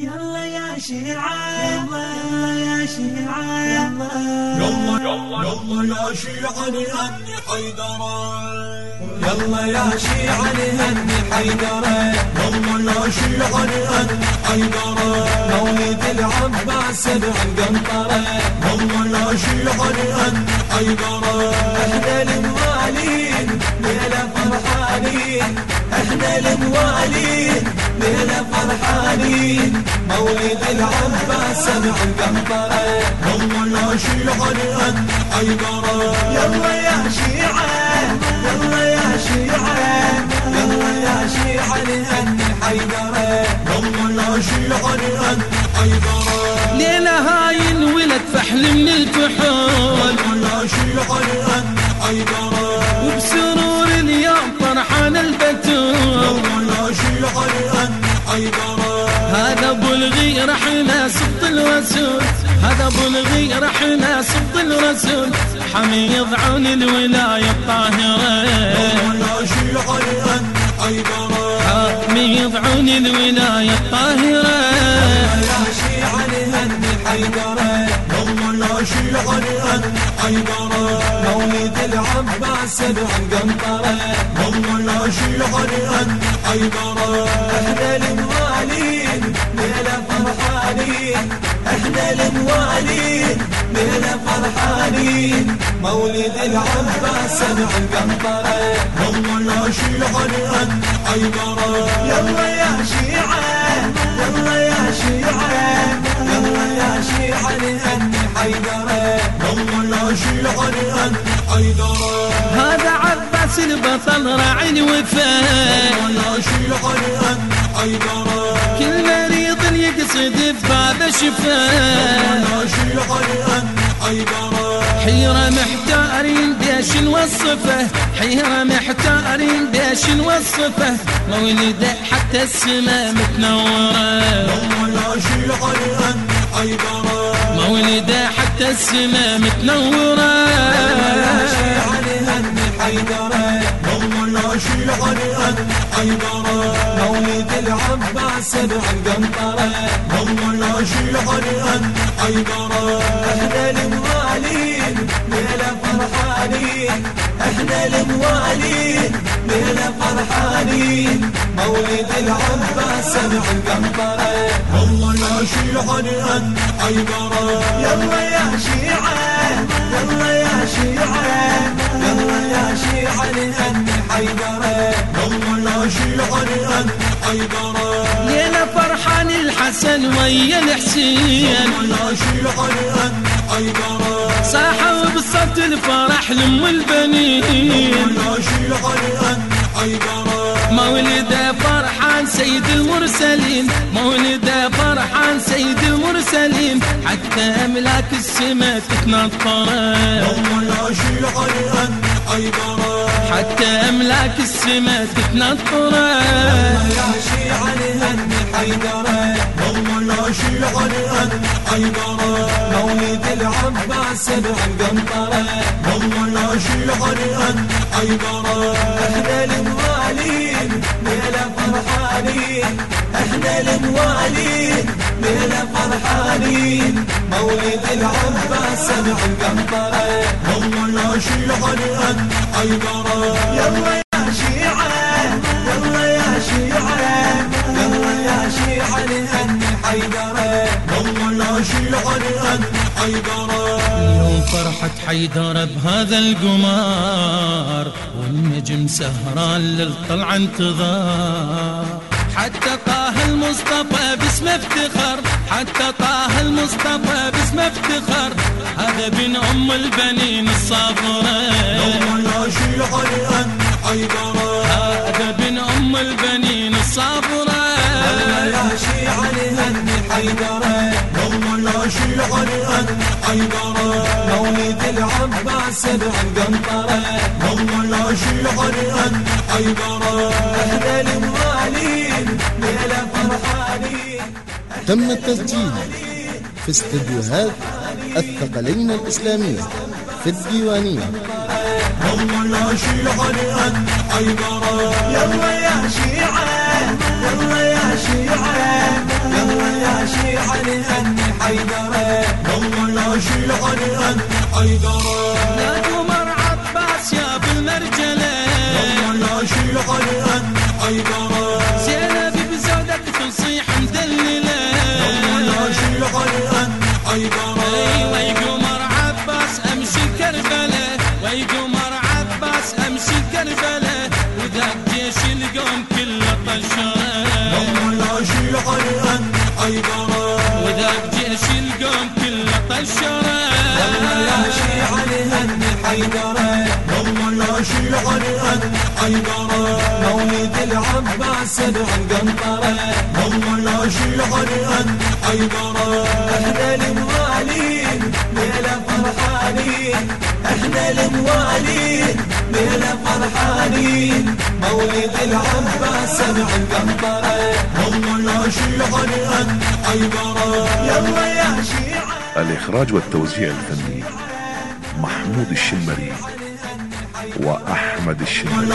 يلا يا شيعة يلا يا شيعة يلا يلا يا شيعة نهني حيدرة يلا يا شيعة نهني حيدرة يلا يا شيعة نهني حيدرة مولد العباس القنطرة يلا يا شيعة نهني حيدرة إحنا الموالين ليلة فرحانين. إحنا الموالين فرحانين مولد العباس القنطرة يلا يا شيعة حيدرة يلا يا شيعة يلا يا شيعة يلا يا شيعة نهني حيدرة. يلا يا شيعة نهني حيدرة ليلة هاي انولد فحل من الكحول يا شيعة نهني حيدرة وبسرور اليوم فرحان البتول الرسول هذا أبو الغيرة حنا صبط الرسول. حميض عون الولاية الطاهرة. يلا يا شيعة نهني حيدرة حميض عون الولاية الطاهرة. يا شيعة نهني حيدرة يلا يا شيعة نهني حيدرة مولد العباس القنطرة يلا يا شيعة نهني حيدرة إحنا الموالين ليلة فرحانين إحنا الموالين ليلة فرحانين مولد العباس القنطرة يلا يا شيعة نهني حيدرة يلا يا شيعة يلا يا شيعة. يلا يا شيعة نهني حيدرة يلا يا شيعة نهني حيدرة هذا عباس البطل راعي الوفاء. يا شيعة نهني حيدرة حيدرة حيرة محتارين بيش نوصفه حيرة محتارين بيش نوصفه. مولده حتى السماء متنورة. مولده حتى السماء متنورة. يا شيعة نهني نهني حيدرة إحنا الموالين ليلة فرحانين. إحنا الموالين ليلة فرحانين. مولد العباس القنطرة يلا يا شيعة حيدرة يلا يا شيعة يلا يا شيعة. يلا يا شيعة نهني حيدرة يلا يا شيعة نهني حيدرة ليلة فرحان الحسن ويا الحسين. صاحوا بصوت الفرح لأم البنين. مولده فرحان سيد المرسلين. مولده فرحان سيد المرسلين. حتى أملاك السماء حيدرة حتى أملاك السماء تتنطره يا شيعة حيدرة يلا شيعة نهني حيدرة مولد العباس القنطرة يلا شيعة نهني حيدرة إحنا الموالين ليلة فرحانين إحنا الموالين ليلة فرحانين مولد العباس القنطرة يلا شيعة نهني حيدرة حيدرة. اليوم فرحة حيدر بهذا القمار والنجم سهران للطلع انتظار. حتى طه المصطفى باسم افتخر حتى طه المصطفى باسم افتخر هذا بن أم البنين الصابرة. يلا شيعة نهني حيدرة. هذا بن أم البنين الصابرة. يا شيعة نهني حيدرة. شيعة نهني حيدرة. مولد العباس القنطرة يلا شيعة نهني حيدرة. إحنا الموالين ليلة فرحانين. تم التسجيل في استديوهات الثقلين الإسلامية في الديوانية. يلا شيعة نهني حيدرة. شيعة حيدرة والله يا شيعة لهن حيدرة مولد العباس والله يا شيعة لهن حيدرة إحنا الموالين ليلة فرحانين إحنا الموالين ليلة فرحانين. مولد العباس والله يا شيعة لهن حيدرة يلا يا شيعة. الإخراج والتوزيع الفني محمود الشمري وأحمد الشمري.